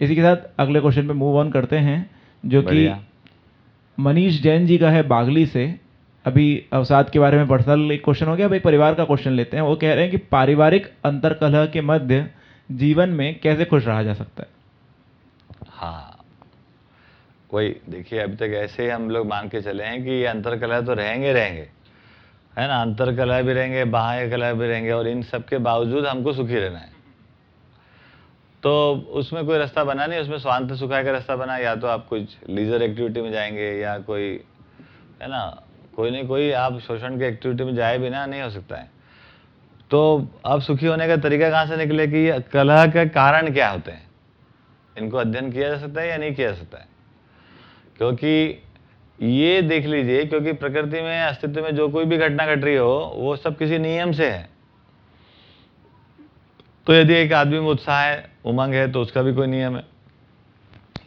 इसी के साथ अगले क्वेश्चन पे मूव ऑन करते हैं जो कि मनीष जैन जी का है बागली से। अभी अवसाद के बारे में पर्सनल एक क्वेश्चन हो गया अब एक परिवार का क्वेश्चन लेते हैं। वो कह रहे हैं कि पारिवारिक अंतरकलह के मध्य जीवन में कैसे खुश रहा जा सकता है? हाँ। वही देखिए अभी तक ऐसे ही हम लोग मान के चले हैं कि ये अंतर कला तो रहेंगे रहेंगे। है ना? अंतर कला भी रहेंगे बाह्य कला भी रहेंगे और इन सब के बावजूद हमको सुखी रहना है। तो उसमें कोई रास्ता बना नहीं, उसमें स्वांत सुखाय का रास्ता बना, या तो आप कुछ लीजर एक्टिविटी में जाएँगे, या कोई, है ना, कोई नहीं, कोई आप शोषण की एक्टिविटी में जाए बिना नहीं हो सकता है। तो अब सुखी होने का तरीका कहाँ से निकले कि कलह के कारण क्या होते हैं? इनको अध्ययन किया जा सकता है या नहीं किया जा सकता है? क्योंकि ये देख लीजिए, क्योंकि प्रकृति में, अस्तित्व में जो कोई भी घटना घट रही हो, वो सब किसी नियम से है। तो यदि एक आदमी में उत्साह है उमंग है तो उसका भी कोई नियम है।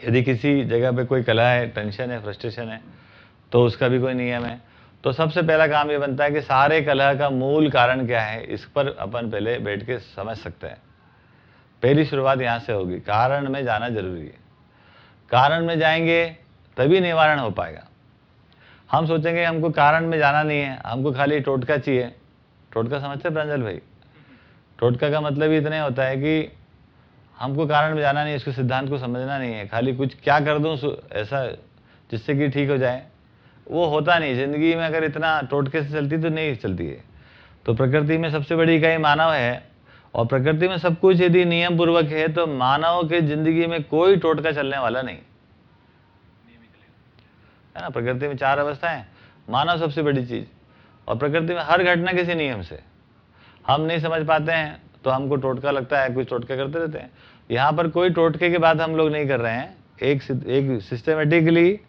यदि किसी जगह पे कोई कला है टेंशन है फ्रस्ट्रेशन है तो उसका भी कोई नियम है। तो सबसे पहला काम ये बनता है कि सारे कलह का मूल कारण क्या है, इस पर अपन पहले बैठ के समझ सकते हैं। पहली शुरुआत यहाँ से होगी, कारण में जाना ज़रूरी है। कारण में जाएँगे, तभी निवारण हो पाएगा। हम सोचेंगे हमको कारण में जाना नहीं है, हमको खाली टोटका चाहिए। टोटका समझते प्रांजल भाई? टोटका का मतलब इतना होता है कि हमको कारण जाना नहीं है इसके सिद्धांत को समझना नहीं है। खाली कुछ क्या कर दूँ ऐसा जिससे कि ठीक हो जाए। वो होता नहीं। ज़िंदगी में अगर इतना टोटके से चलती तो नहीं चलती है। तो प्रकृति में सबसे बड़ी इकाई मानव है और प्रकृति में सब कुछ यदि नियम पूर्वक है तो मानव के ज़िंदगी में कोई टोटका चलने वाला नहीं। है ना? प्रकृति में चार अवस्थाएँ। मानव सबसे बड़ी चीज़। और प्रकृति में हर घटना किसी नियम से। हम नहीं समझ पाते हैं। तो हमको टोटका लगता है, कुछ टोटके करते रहते हैं। यहाँ पर कोई टोटके की बात हम लोग नहीं कर रहे हैं। एक एक सिस्टमेटिकली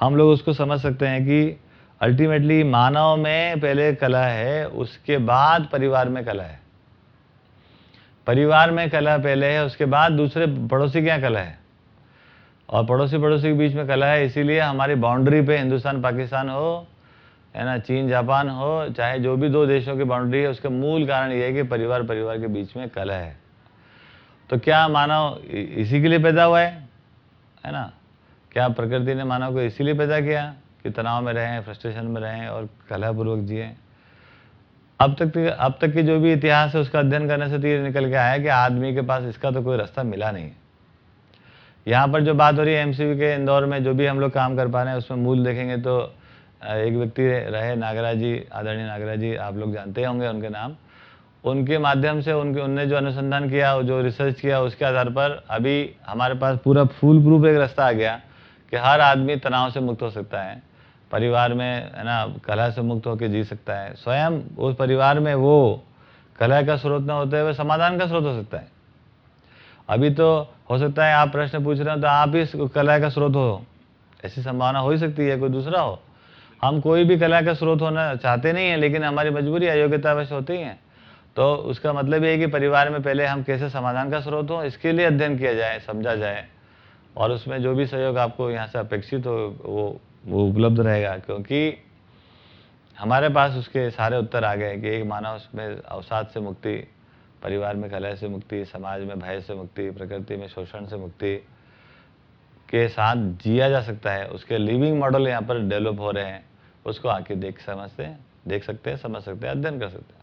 हम लोग उसको समझ सकते हैं कि अल्टीमेटली मानव में पहले कला है, उसके बाद परिवार में कला है। परिवार में कला पहले है, उसके बाद दूसरे पड़ोसी के यहाँ कला है। और पड़ोसी पड़ोसी के बीच में कला है, इसीलिए हमारी बाउंड्री पे हिंदुस्तान, पाकिस्तान हो है ना? चीन, जापान हो, चाहे जो भी दो देशों की बाउंड्री है, उसका मूल कारण ये है कि परिवार परिवार के बीच में कला है। तो क्या मानव इसी के लिए पैदा हुआ है? है ना? क्या प्रकृति ने मानव को इसीलिए पैदा किया? कि तनाव में रहें फ्रस्ट्रेशन में रहें और कलापूर्वक जिए। अब तक अब तक के जो भी इतिहास है, उसका अध्ययन करने से तो ये निकल के आया कि आदमी के पास इसका तो कोई रास्ता मिला नहीं यहाँ पर जो बात हो रही है एमसीबी के इंदौर में, जो भी हम लोग काम कर पा रहे हैं, उसमें मूल देखेंगे तो एक व्यक्ति रहे नागराज जी आदरणीय नागराज जी आप लोग जानते होंगे उनके नाम। उनके माध्यम से उनके, उनने जो अनुसंधान किया, जो रिसर्च किया, उसके आधार पर अभी हमारे पास पूरा फूल प्रूफ एक रास्ता आ गया कि हर आदमी तनाव से मुक्त हो सकता है। परिवार में, है ना कला से मुक्त होकर जी सकता है। स्वयं उस परिवार में वो कला का स्रोत न होते हुए समाधान का स्रोत हो सकता है। अभी तो हो सकता है आप प्रश्न पूछ रहे हो तो आप ही कला का स्रोत हो। ऐसी संभावना हो ही सकती है, कोई दूसरा हो। हम कोई भी कला का स्रोत होना चाहते नहीं है, लेकिन हमारी मजबूरी अयोग्यता अवश्य होती है। तो उसका मतलब ये है कि परिवार में पहले हम कैसे समाधान का स्रोत हो, इसके लिए अध्ययन किया जाए, समझा जाए। और उसमें जो भी सहयोग आपको यहाँ से अपेक्षित हो, वो वो उपलब्ध रहेगा, क्योंकि हमारे पास उसके सारे उत्तर आ गए कि एक मानव उसमें अवसाद से मुक्ति, परिवार में कलह से मुक्ति, समाज में भय से मुक्ति, प्रकृति में शोषण से मुक्ति के साथ जिया जा सकता है। उसके लिविंग मॉडल यहाँ पर डेवलप हो रहे हैं। उसको आके देख समझते हैं, देख सकते हैं, समझ सकते हैं, अध्ययन कर सकते हैं।